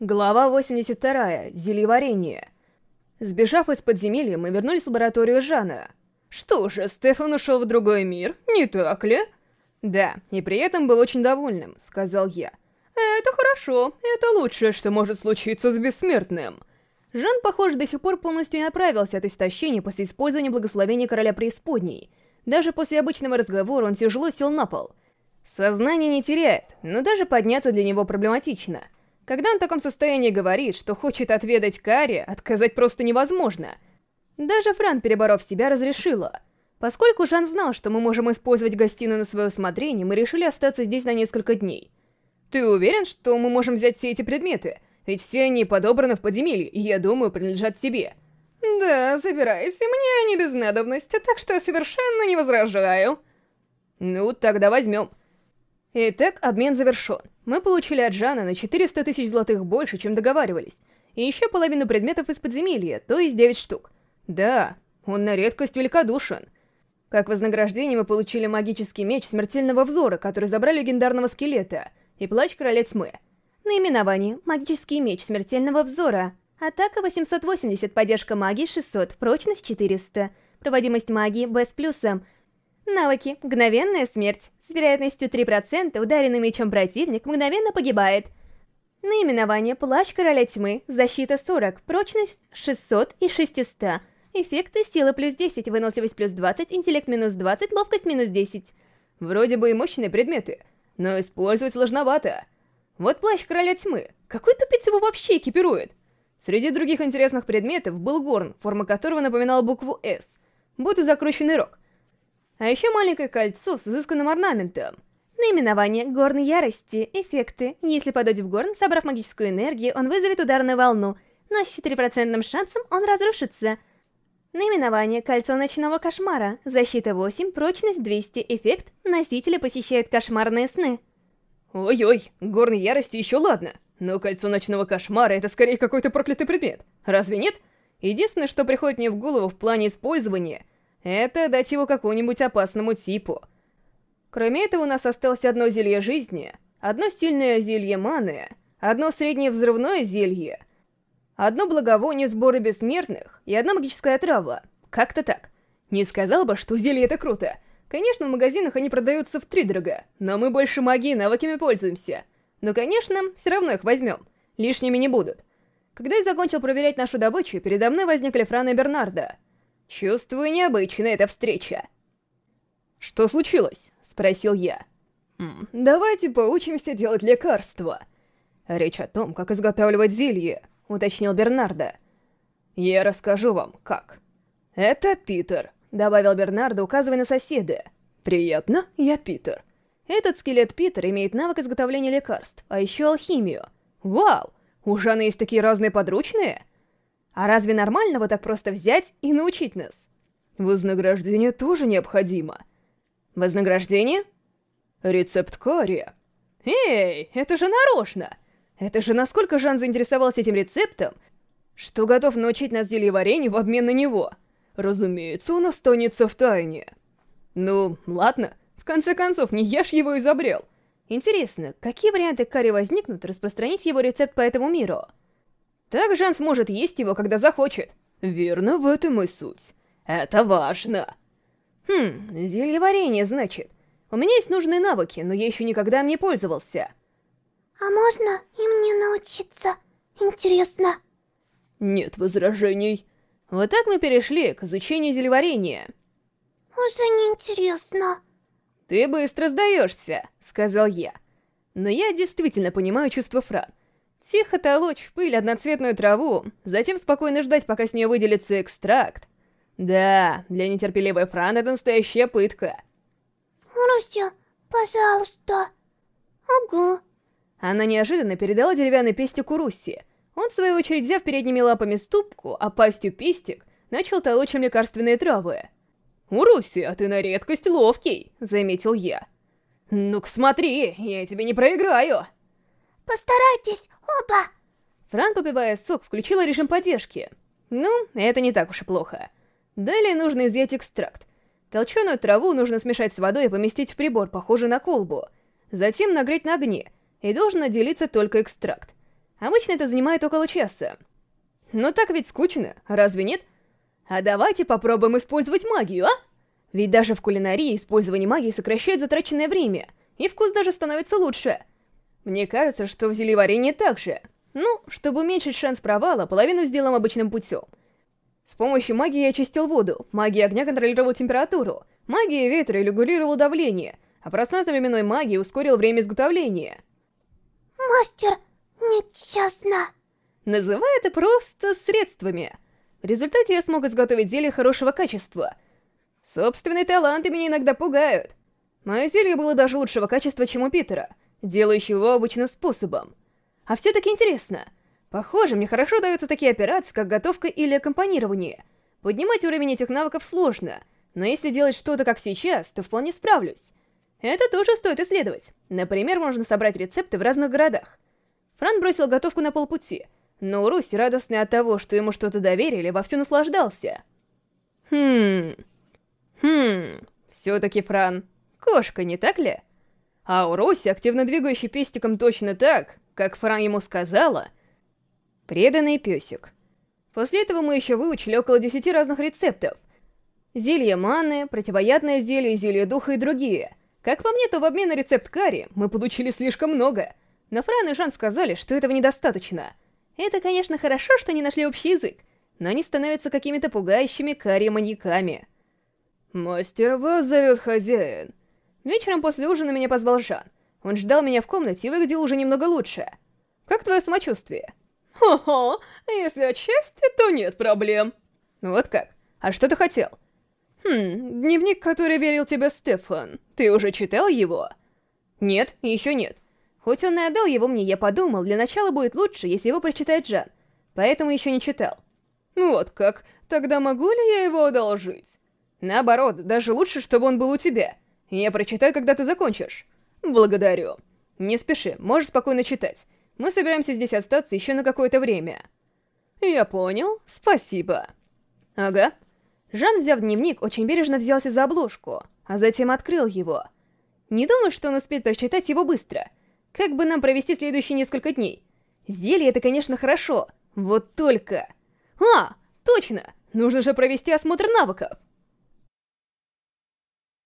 Глава 82. Зельеварение. Сбежав из подземелья, мы вернулись в лабораторию Жана. Что же, Стефан ушел в другой мир, не так ли? Да, и при этом был очень довольным, сказал я. Это хорошо, это лучшее, что может случиться с бессмертным. Жан, похоже, до сих пор полностью не оправился от истощения после использования благословения короля преисподней. Даже после обычного разговора он тяжело сел на пол. Сознание не теряет, но даже подняться для него проблематично — когда он в таком состоянии говорит, что хочет отведать карри, отказать просто невозможно. Даже Фран, переборов себя, разрешила. Поскольку Жан знал, что мы можем использовать гостиную на свое усмотрение, мы решили остаться здесь на несколько дней. Ты уверен, что мы можем взять все эти предметы? Ведь все они подобраны в подземелье, и, я думаю, принадлежат тебе. Да, забирайся, мне они без надобности, так что я совершенно не возражаю. Ну, тогда возьмем. Итак, обмен завершен. Мы получили от Жана на 400 тысяч золотых больше, чем договаривались. И еще половину предметов из подземелья, то есть 9 штук. Да, он на редкость великодушен. Как вознаграждение мы получили магический меч смертельного взора, который забрали легендарного скелета, и плащ короля тьмы. Наименование «Магический меч смертельного взора». Атака 880, поддержка магии 600, прочность 400. Проводимость магии без плюса. Навыки. Мгновенная смерть. С вероятностью 3% ударенный мечом противник мгновенно погибает. Наименование «Плащ Короля Тьмы», защита 40, прочность 600 и 600. Эффекты сила плюс 10, выносливость плюс 20, интеллект минус 20, ловкость минус 10. Вроде бы и мощные предметы, но использовать сложновато. Вот плащ Короля Тьмы. Какой тупиц его вообще экипирует? Среди других интересных предметов был горн, форма которого напоминала букву «С», будто закрученный рог. А еще маленькое кольцо с изысканным орнаментом. Наименование «Горн ярости», эффекты. Если подать в горн, собрав магическую энергию, он вызовет ударную волну, но с 4% шансом он разрушится. Наименование «Кольцо ночного кошмара», защита 8, прочность 200, эффект. Носители посещают кошмарные сны. Ой-ой, горн ярости еще ладно, но кольцо ночного кошмара — это скорее какой-то проклятый предмет, разве нет? Единственное, что приходит мне в голову в плане использования — это дать его какому-нибудь опасному типу. Кроме этого, у нас осталось одно зелье жизни, одно сильное зелье маны, одно среднее взрывное зелье, одно благовоние сбора бессмертных и одна магическая трава. Как-то так. Не сказал бы, что зелье это круто. Конечно, в магазинах они продаются в три дорого, но мы больше магией и навыками пользуемся. Но, конечно, все равно их возьмем. Лишними не будут. Когда я закончил проверять нашу добычу, передо мной возникли Фран и Бернарда — Чувствую необычная эта встреча. «Что случилось?» — спросил я. М «Давайте поучимся делать лекарства». «Речь о том, как изготавливать зелье», — уточнил Бернардо. «Я расскажу вам, как». «Это Питер», — добавил Бернардо, указывая на соседа. «Приятно, я Питер». Этот скелет Питер имеет навык изготовления лекарств, а еще алхимию. Вау! У Жана есть такие разные подручные? А разве нормально вот так просто взять и научить нас? Вознаграждение тоже необходимо. Вознаграждение? Рецепт карри. Эй, это же нарочно! Это же насколько Жан заинтересовался этим рецептом, что готов научить нас зельеварению в обмен на него. Разумеется, он останется в тайне. Ну, ладно, в конце концов, не я ж его изобрел. Интересно, какие варианты карри возникнут распространить его рецепт по этому миру? Так Жан сможет есть его, когда захочет. Верно, в этом и суть. Это важно. Хм, зелье варенье, значит. У меня есть нужные навыки, но я еще никогда им не пользовался. А можно им не научиться? Интересно. Нет возражений. Вот так мы перешли к изучению зельеварения. Уже не интересно. Ты быстро сдаешься, сказал я. Но я действительно понимаю чувство Фран. Тихо толочь в пыль одноцветную траву, затем спокойно ждать, пока с нее выделится экстракт. Да, для нетерпеливой Фран это настоящая пытка. Руся, пожалуйста. Ого. Она неожиданно передала деревянный пестик Руси. Он, в свою очередь, взяв передними лапами ступку, а пастью пестик, начал толочь им лекарственные травы. «Уруси, а ты на редкость ловкий», — заметил я. «Ну-ка смотри, я тебе не проиграю». «Постарайтесь, Опа! Фран, попивая сок, включила режим поддержки. Ну, это не так уж и плохо. Далее нужно изъять экстракт. Толченую траву нужно смешать с водой и поместить в прибор, похожий на колбу. Затем нагреть на огне, и должен отделиться только экстракт. Обычно это занимает около часа. Но так ведь скучно, разве нет? А давайте попробуем использовать магию, а? Ведь даже в кулинарии использование магии сокращает затраченное время, и вкус даже становится лучше. Мне кажется, что в зельеварении так же. Ну, чтобы уменьшить шанс провала, половину сделаем обычным путем. С помощью магии я очистил воду, магия огня контролировала температуру, магия ветра регулировала давление, а пространство-временной магии ускорил время изготовления. Мастер, нечестно. Называй это просто средствами. В результате я смог изготовить зелье хорошего качества. Собственные таланты меня иногда пугают. Мое зелье было даже лучшего качества, чем у Питера, делающего его обычным способом. А все-таки интересно. Похоже, мне хорошо даются такие операции, как готовка или аккомпанирование. Поднимать уровень этих навыков сложно, но если делать что-то как сейчас, то вполне справлюсь. Это тоже стоит исследовать. Например, можно собрать рецепты в разных городах. Фран бросил готовку на полпути, но Русь, радостный от того, что ему что-то доверили, вовсю наслаждался. Хм... Хм... Все-таки Фран... Кошка, не так ли? А у Руси, активно двигающий пестиком точно так, как Фран ему сказала, преданный песик. После этого мы еще выучили около десяти разных рецептов. Зелье маны, противоядное зелье, зелье духа и другие. Как по мне, то в обмен на рецепт карри мы получили слишком много. Но Фран и Жан сказали, что этого недостаточно. Это, конечно, хорошо, что они нашли общий язык, но они становятся какими-то пугающими карри-маньяками. «Мастер, вас зовет хозяин». Вечером после ужина меня позвал Жан. Он ждал меня в комнате и выглядел уже немного лучше. «Как твое самочувствие?» «Хо-хо, если отчасти, то нет проблем». «Вот как? А что ты хотел?» «Хм, дневник, который верил тебе Стефан. Ты уже читал его?» «Нет, еще нет. Хоть он и отдал его мне, я подумал, для начала будет лучше, если его прочитает Жан. Поэтому еще не читал». «Вот как? Тогда могу ли я его одолжить?» «Наоборот, даже лучше, чтобы он был у тебя. Я прочитаю, когда ты закончишь». «Благодарю. Не спеши, можешь спокойно читать. Мы собираемся здесь остаться еще на какое-то время». «Я понял. Спасибо». «Ага». Жан, взяв дневник, очень бережно взялся за обложку, а затем открыл его. Не думаю, что он успеет прочитать его быстро. Как бы нам провести следующие несколько дней? Зелье — это, конечно, хорошо, вот только... А, точно! Нужно же провести осмотр навыков.